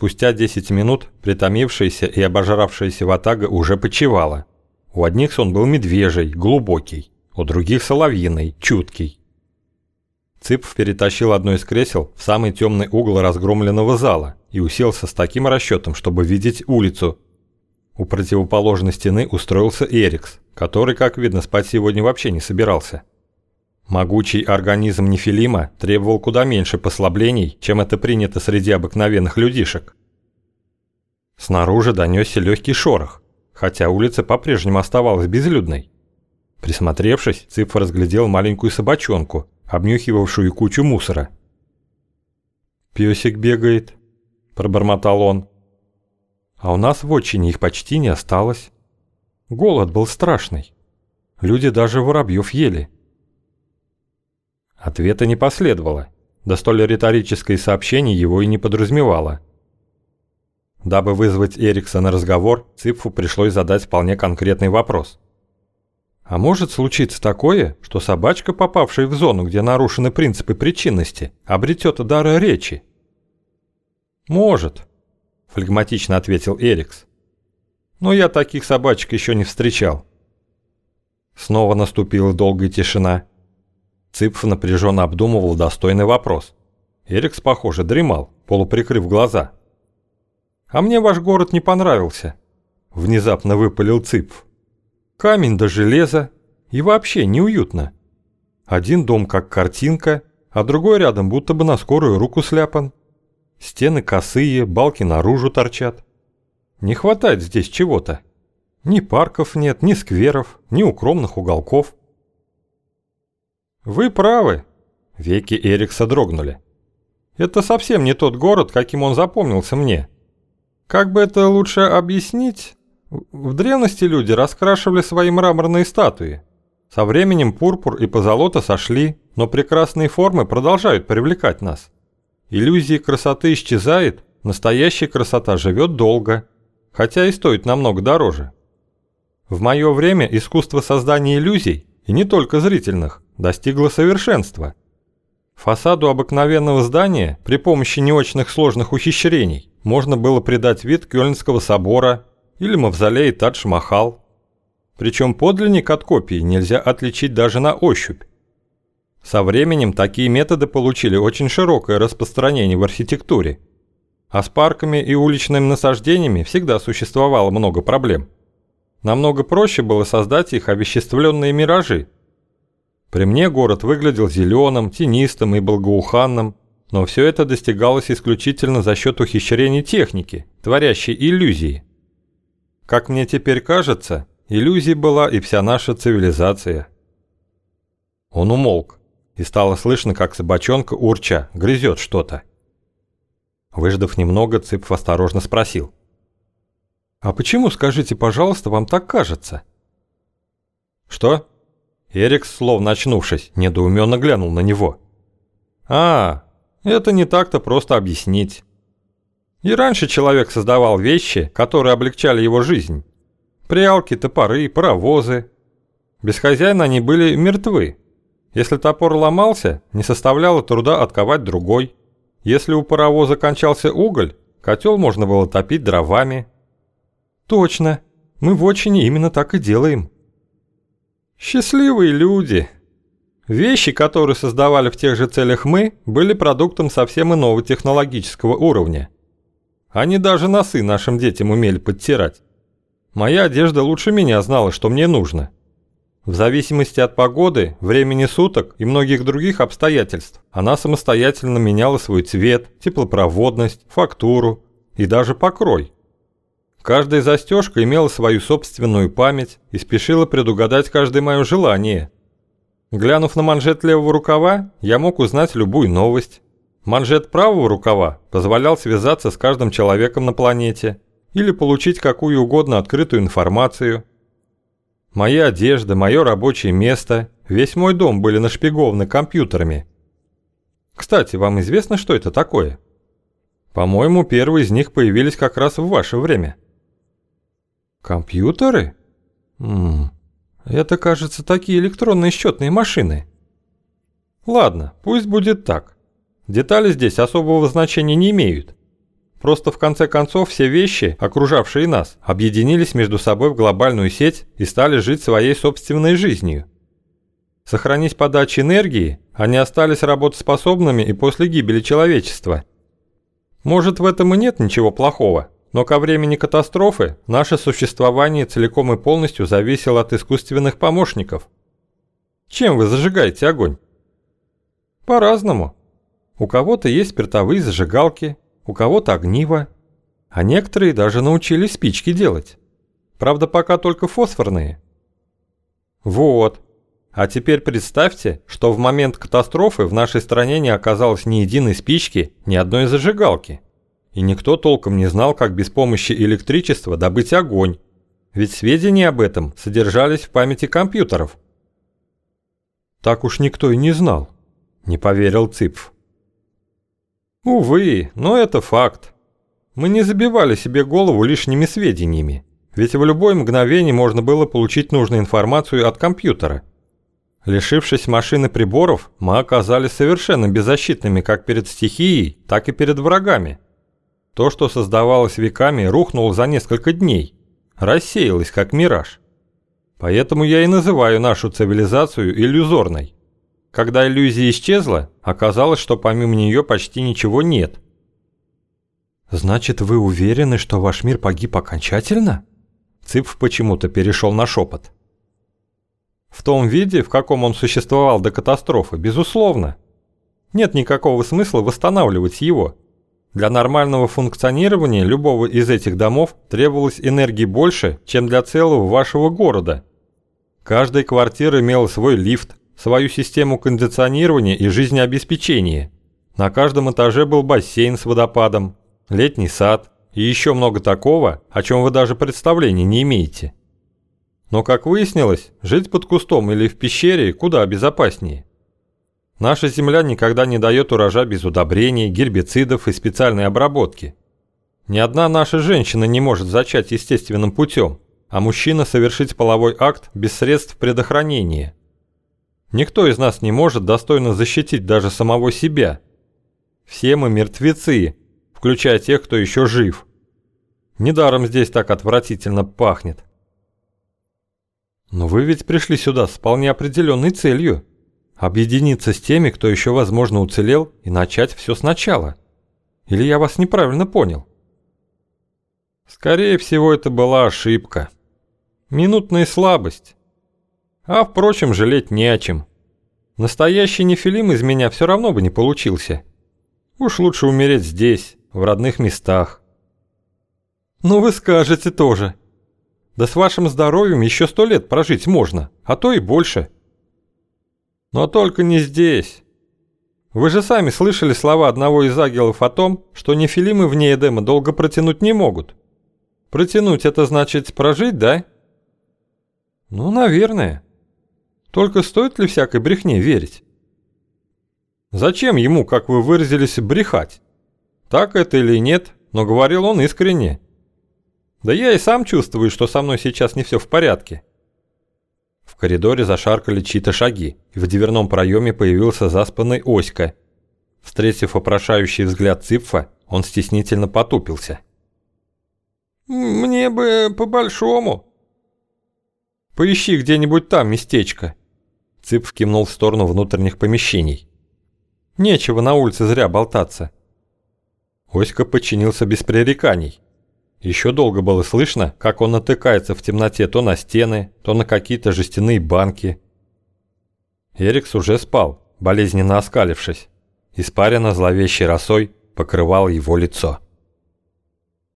Спустя 10 минут притомившаяся и обожравшаяся ватага уже почевала. У одних сон был медвежий, глубокий, у других соловьиный, чуткий. Цыпов перетащил одно из кресел в самый темный угол разгромленного зала и уселся с таким расчетом, чтобы видеть улицу. У противоположной стены устроился Эрикс, который, как видно, спать сегодня вообще не собирался. Могучий организм Нефилима требовал куда меньше послаблений, чем это принято среди обыкновенных людишек. Снаружи донесся легкий шорох, хотя улица по-прежнему оставалась безлюдной. Присмотревшись, Цыпф разглядел маленькую собачонку, обнюхивавшую кучу мусора. «Песик бегает», – пробормотал он. «А у нас в отчине их почти не осталось. Голод был страшный. Люди даже воробьев ели». Ответа не последовало, да столь риторическое сообщение его и не подразумевало. Дабы вызвать Эрикса на разговор, Ципфу пришлось задать вполне конкретный вопрос. А может случиться такое, что собачка, попавшая в зону, где нарушены принципы причинности, обретет дар речи? Может, флегматично ответил Эрикс. Но я таких собачек еще не встречал. Снова наступила долгая тишина. Цыпф напряженно обдумывал достойный вопрос. Эрикс, похоже, дремал, полуприкрыв глаза. «А мне ваш город не понравился», – внезапно выпалил Цыпф. «Камень до железа, и вообще неуютно. Один дом как картинка, а другой рядом будто бы на скорую руку сляпан. Стены косые, балки наружу торчат. Не хватает здесь чего-то. Ни парков нет, ни скверов, ни укромных уголков. «Вы правы», – веки Эрикса дрогнули. «Это совсем не тот город, каким он запомнился мне. Как бы это лучше объяснить? В древности люди раскрашивали свои мраморные статуи. Со временем пурпур и позолота сошли, но прекрасные формы продолжают привлекать нас. Иллюзии красоты исчезает, настоящая красота живет долго, хотя и стоит намного дороже. В мое время искусство создания иллюзий, и не только зрительных, достигла совершенства. Фасаду обыкновенного здания при помощи неочных сложных ухищрений можно было придать вид Кёльнского собора или мавзолея Тадж-Махал. Причем подлинник от копии нельзя отличить даже на ощупь. Со временем такие методы получили очень широкое распространение в архитектуре. А с парками и уличными насаждениями всегда существовало много проблем. Намного проще было создать их овеществленные миражи – при мне город выглядел зеленым, тенистым и благоуханным, но все это достигалось исключительно за счет ухищрений техники, творящей иллюзии. Как мне теперь кажется, иллюзией была и вся наша цивилизация. Он умолк, и стало слышно, как собачонка, урча, грызет что-то. Выждав немного, Цыпф осторожно спросил. «А почему, скажите, пожалуйста, вам так кажется?» «Что?» Эрикс, словно очнувшись, недоуменно глянул на него. «А, это не так-то просто объяснить. И раньше человек создавал вещи, которые облегчали его жизнь. Прялки, топоры, паровозы. Без хозяина они были мертвы. Если топор ломался, не составляло труда отковать другой. Если у паровоза кончался уголь, котел можно было топить дровами. Точно, мы в отчине именно так и делаем. Счастливые люди. Вещи, которые создавали в тех же целях мы, были продуктом совсем иного технологического уровня. Они даже носы нашим детям умели подтирать. Моя одежда лучше меня знала, что мне нужно. В зависимости от погоды, времени суток и многих других обстоятельств, она самостоятельно меняла свой цвет, теплопроводность, фактуру и даже покрой. Каждая застежка имела свою собственную память и спешила предугадать каждое мое желание. Глянув на манжет левого рукава, я мог узнать любую новость. Манжет правого рукава позволял связаться с каждым человеком на планете или получить какую угодно открытую информацию. Моя одежда, мое рабочее место, весь мой дом были нашпигованы компьютерами. Кстати, вам известно, что это такое? По-моему, первые из них появились как раз в ваше время. Компьютеры? Ммм, это, кажется, такие электронные счетные машины. Ладно, пусть будет так. Детали здесь особого значения не имеют. Просто в конце концов все вещи, окружавшие нас, объединились между собой в глобальную сеть и стали жить своей собственной жизнью. Сохранись подача энергии, они остались работоспособными и после гибели человечества. Может, в этом и нет ничего плохого, но ко времени катастрофы наше существование целиком и полностью зависело от искусственных помощников. Чем вы зажигаете огонь? По-разному. У кого-то есть спиртовые зажигалки, у кого-то огниво, а некоторые даже научились спички делать. Правда, пока только фосфорные. Вот. А теперь представьте, что в момент катастрофы в нашей стране не оказалось ни единой спички, ни одной зажигалки. И никто толком не знал, как без помощи электричества добыть огонь. Ведь сведения об этом содержались в памяти компьютеров. Так уж никто и не знал, не поверил Цыпф. Увы, но это факт. Мы не забивали себе голову лишними сведениями, ведь в любое мгновение можно было получить нужную информацию от компьютера. Лишившись машины приборов, мы оказались совершенно беззащитными как перед стихией, так и перед врагами. То, что создавалось веками, рухнуло за несколько дней, рассеялось как мираж. Поэтому я и называю нашу цивилизацию иллюзорной. Когда иллюзия исчезла, оказалось, что помимо нее почти ничего нет. «Значит, вы уверены, что ваш мир погиб окончательно?» Цыпф почему-то перешел на шепот. В том виде, в каком он существовал до катастрофы, безусловно. Нет никакого смысла восстанавливать его. Для нормального функционирования любого из этих домов требовалось энергии больше, чем для целого вашего города. Каждая квартира имела свой лифт, свою систему кондиционирования и жизнеобеспечения. На каждом этаже был бассейн с водопадом, летний сад и еще много такого, о чем вы даже представления не имеете. Но, как выяснилось, жить под кустом или в пещере куда безопаснее. Наша земля никогда не дает урожа без удобрений, гербицидов и специальной обработки. Ни одна наша женщина не может зачать естественным путем, а мужчина совершить половой акт без средств предохранения – Никто из нас не может достойно защитить даже самого себя. Все мы мертвецы, включая тех, кто еще жив. Недаром здесь так отвратительно пахнет. Но вы ведь пришли сюда с вполне определенной целью. Объединиться с теми, кто еще, возможно, уцелел, и начать все сначала. Или я вас неправильно понял? Скорее всего, это была ошибка. Минутная слабость. А, впрочем, жалеть не о чем. Настоящий нефилим из меня все равно бы не получился. Уж лучше умереть здесь, в родных местах. Ну вы скажете тоже. Да с вашим здоровьем еще сто лет прожить можно, а то и больше. Но только не здесь. Вы же сами слышали слова одного из ангелов о том, что нефилимы вне Эдема долго протянуть не могут. Протянуть это значит прожить, да? Ну, наверное. Только стоит ли всякой брехне верить? Зачем ему, как вы выразились, брехать? Так это или нет, но говорил он искренне. Да я и сам чувствую, что со мной сейчас не все в порядке. В коридоре зашаркали чьи-то шаги, и в дверном проеме появился заспанный Оська. Встретив опрошающий взгляд Ципфа, он стеснительно потупился. «Мне бы по-большому». «Поищи где-нибудь там местечко», Цып кивнул в сторону внутренних помещений. «Нечего на улице зря болтаться». Оська подчинился без пререканий. Еще долго было слышно, как он натыкается в темноте то на стены, то на какие-то жестяные банки. Эрикс уже спал, болезненно оскалившись. Испарина зловещей росой покрывал его лицо.